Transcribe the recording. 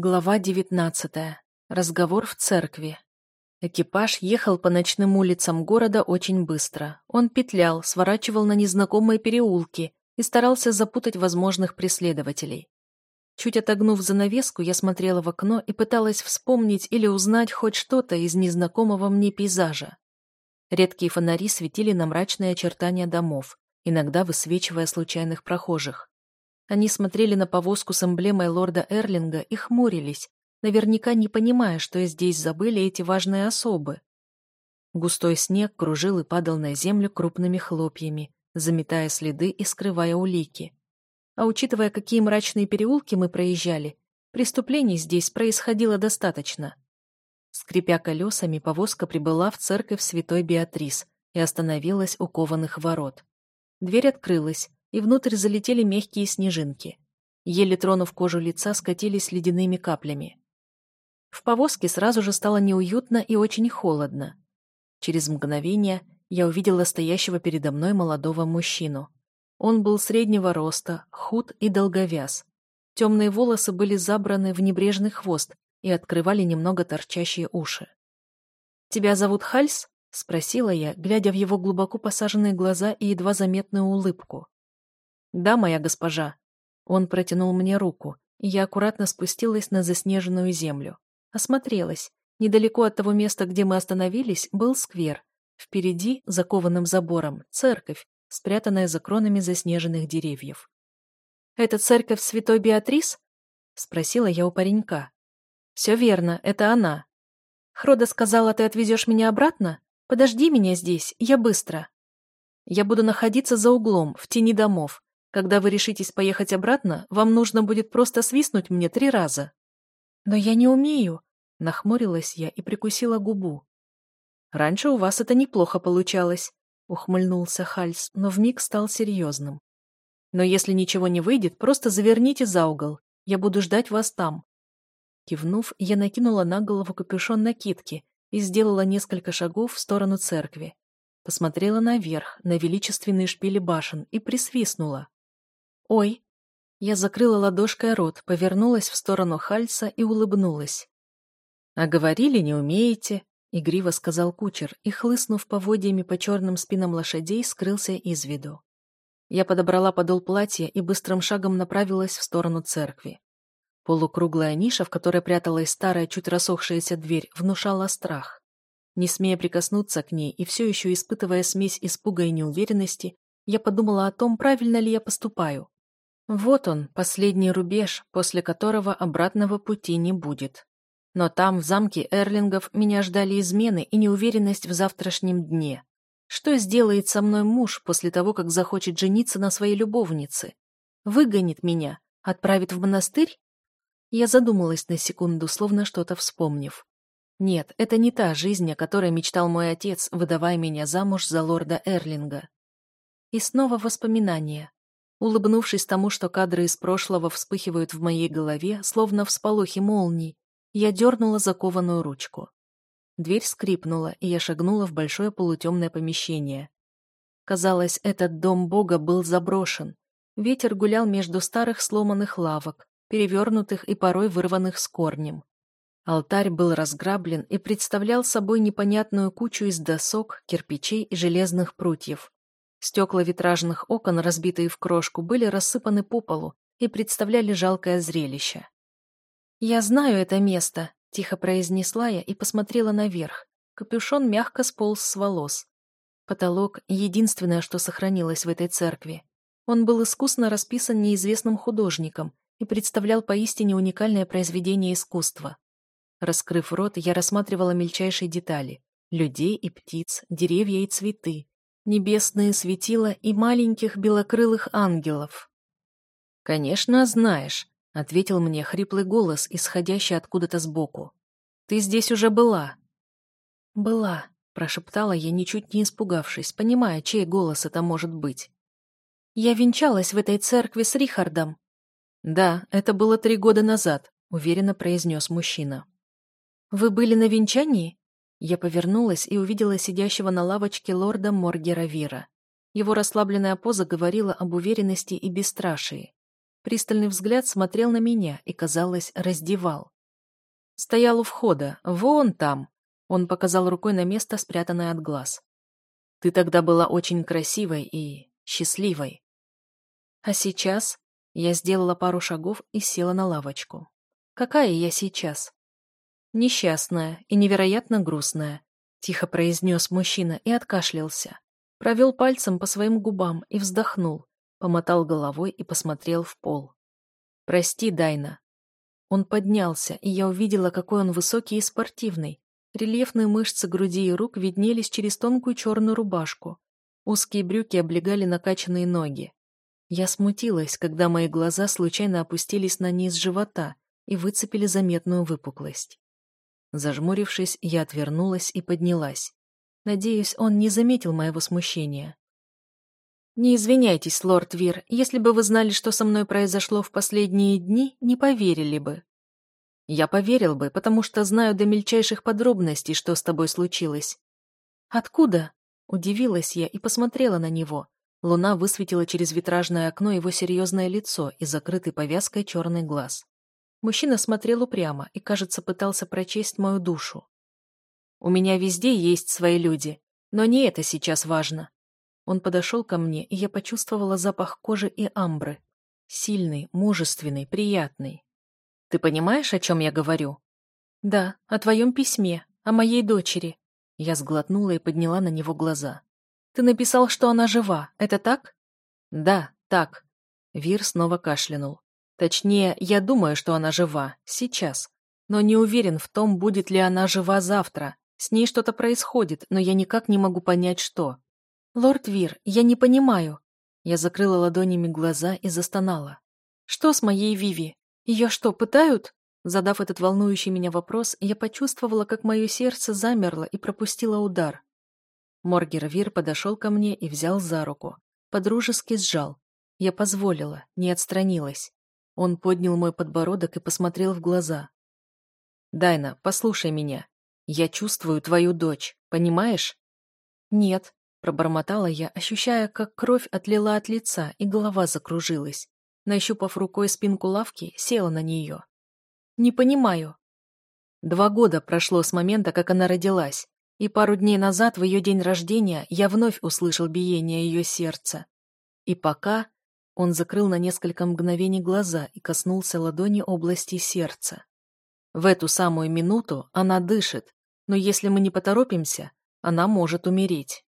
Глава девятнадцатая. Разговор в церкви. Экипаж ехал по ночным улицам города очень быстро. Он петлял, сворачивал на незнакомые переулки и старался запутать возможных преследователей. Чуть отогнув занавеску, я смотрела в окно и пыталась вспомнить или узнать хоть что-то из незнакомого мне пейзажа. Редкие фонари светили на мрачные очертания домов, иногда высвечивая случайных прохожих. Они смотрели на повозку с эмблемой лорда Эрлинга и хмурились, наверняка не понимая, что здесь забыли эти важные особы. Густой снег кружил и падал на землю крупными хлопьями, заметая следы и скрывая улики. А учитывая, какие мрачные переулки мы проезжали, преступлений здесь происходило достаточно. Скрипя колесами, повозка прибыла в церковь святой Беатрис и остановилась у кованых ворот. Дверь открылась, и внутрь залетели мягкие снежинки. Еле тронув кожу лица, скатились ледяными каплями. В повозке сразу же стало неуютно и очень холодно. Через мгновение я увидела стоящего передо мной молодого мужчину. Он был среднего роста, худ и долговяз. Темные волосы были забраны в небрежный хвост и открывали немного торчащие уши. «Тебя зовут Хальс?» — спросила я, глядя в его глубоко посаженные глаза и едва заметную улыбку. «Да, моя госпожа». Он протянул мне руку, и я аккуратно спустилась на заснеженную землю. Осмотрелась. Недалеко от того места, где мы остановились, был сквер. Впереди, закованным забором, церковь, спрятанная за кронами заснеженных деревьев. «Это церковь Святой Беатрис?» — спросила я у паренька. «Все верно, это она». «Хрода сказала, ты отвезешь меня обратно? Подожди меня здесь, я быстро». «Я буду находиться за углом, в тени домов. Когда вы решитесь поехать обратно, вам нужно будет просто свистнуть мне три раза». «Но я не умею», — нахмурилась я и прикусила губу. «Раньше у вас это неплохо получалось», — ухмыльнулся Хальс, но вмиг стал серьезным. «Но если ничего не выйдет, просто заверните за угол. Я буду ждать вас там». Кивнув, я накинула на голову капюшон накидки и сделала несколько шагов в сторону церкви. Посмотрела наверх, на величественные шпили башен, и присвистнула. «Ой!» Я закрыла ладошкой рот, повернулась в сторону Хальса и улыбнулась. «А говорили, не умеете», — игриво сказал кучер, и, хлыстнув поводьями по черным спинам лошадей, скрылся из виду. Я подобрала подол платья и быстрым шагом направилась в сторону церкви. Полукруглая ниша, в которой пряталась старая, чуть рассохшаяся дверь, внушала страх. Не смея прикоснуться к ней и все еще испытывая смесь испуга и неуверенности, я подумала о том, правильно ли я поступаю. Вот он, последний рубеж, после которого обратного пути не будет. Но там, в замке Эрлингов, меня ждали измены и неуверенность в завтрашнем дне. Что сделает со мной муж после того, как захочет жениться на своей любовнице? Выгонит меня? Отправит в монастырь? Я задумалась на секунду, словно что-то вспомнив. Нет, это не та жизнь, о которой мечтал мой отец, выдавая меня замуж за лорда Эрлинга. И снова воспоминания. Улыбнувшись тому, что кадры из прошлого вспыхивают в моей голове, словно всполохи молний, я дернула закованную ручку. Дверь скрипнула, и я шагнула в большое полутемное помещение. Казалось, этот дом Бога был заброшен. Ветер гулял между старых сломанных лавок, перевернутых и порой вырванных с корнем. Алтарь был разграблен и представлял собой непонятную кучу из досок, кирпичей и железных прутьев. Стекла витражных окон, разбитые в крошку, были рассыпаны по полу и представляли жалкое зрелище. «Я знаю это место», — тихо произнесла я и посмотрела наверх. Капюшон мягко сполз с волос. Потолок — единственное, что сохранилось в этой церкви. Он был искусно расписан неизвестным художником и представлял поистине уникальное произведение искусства. Раскрыв рот, я рассматривала мельчайшие детали — людей и птиц, деревья и цветы, небесные светила и маленьких белокрылых ангелов. «Конечно, знаешь», — ответил мне хриплый голос, исходящий откуда-то сбоку. «Ты здесь уже была». «Была», — прошептала я, ничуть не испугавшись, понимая, чей голос это может быть. «Я венчалась в этой церкви с Рихардом». «Да, это было три года назад», — уверенно произнес мужчина. «Вы были на венчании?» Я повернулась и увидела сидящего на лавочке лорда Моргера Вира. Его расслабленная поза говорила об уверенности и бесстрашии. Пристальный взгляд смотрел на меня и, казалось, раздевал. Стоял у входа, вон там. Он показал рукой на место, спрятанное от глаз. Ты тогда была очень красивой и счастливой. А сейчас я сделала пару шагов и села на лавочку. Какая я сейчас? Несчастная и невероятно грустная, тихо произнес мужчина и откашлялся. Провел пальцем по своим губам и вздохнул, помотал головой и посмотрел в пол. «Прости, Дайна». Он поднялся, и я увидела, какой он высокий и спортивный. Рельефные мышцы груди и рук виднелись через тонкую черную рубашку. Узкие брюки облегали накачанные ноги. Я смутилась, когда мои глаза случайно опустились на низ живота и выцепили заметную выпуклость. Зажмурившись, я отвернулась и поднялась. Надеюсь, он не заметил моего смущения. «Не извиняйтесь, лорд Вир, если бы вы знали, что со мной произошло в последние дни, не поверили бы». «Я поверил бы, потому что знаю до мельчайших подробностей, что с тобой случилось». «Откуда?» – удивилась я и посмотрела на него. Луна высветила через витражное окно его серьезное лицо и закрытый повязкой черный глаз. Мужчина смотрел упрямо и, кажется, пытался прочесть мою душу. «У меня везде есть свои люди, но не это сейчас важно». Он подошел ко мне, и я почувствовала запах кожи и амбры. Сильный, мужественный, приятный. «Ты понимаешь, о чем я говорю?» «Да, о твоем письме, о моей дочери». Я сглотнула и подняла на него глаза. «Ты написал, что она жива, это так?» «Да, так». Вир снова кашлянул. Точнее, я думаю, что она жива, сейчас. Но не уверен в том, будет ли она жива завтра. С ней что-то происходит, но я никак не могу понять, что. «Лорд Вир, я не понимаю». Я закрыла ладонями глаза и застонала. «Что с моей Виви? Ее что, пытают?» Задав этот волнующий меня вопрос, я почувствовала, как мое сердце замерло и пропустило удар. Моргер Вир подошел ко мне и взял за руку. Подружески сжал. Я позволила, не отстранилась. Он поднял мой подбородок и посмотрел в глаза. «Дайна, послушай меня. Я чувствую твою дочь, понимаешь?» «Нет», — пробормотала я, ощущая, как кровь отлила от лица и голова закружилась. Нащупав рукой спинку лавки, села на нее. «Не понимаю». Два года прошло с момента, как она родилась, и пару дней назад, в ее день рождения, я вновь услышал биение ее сердца. И пока он закрыл на несколько мгновений глаза и коснулся ладони области сердца. В эту самую минуту она дышит, но если мы не поторопимся, она может умереть.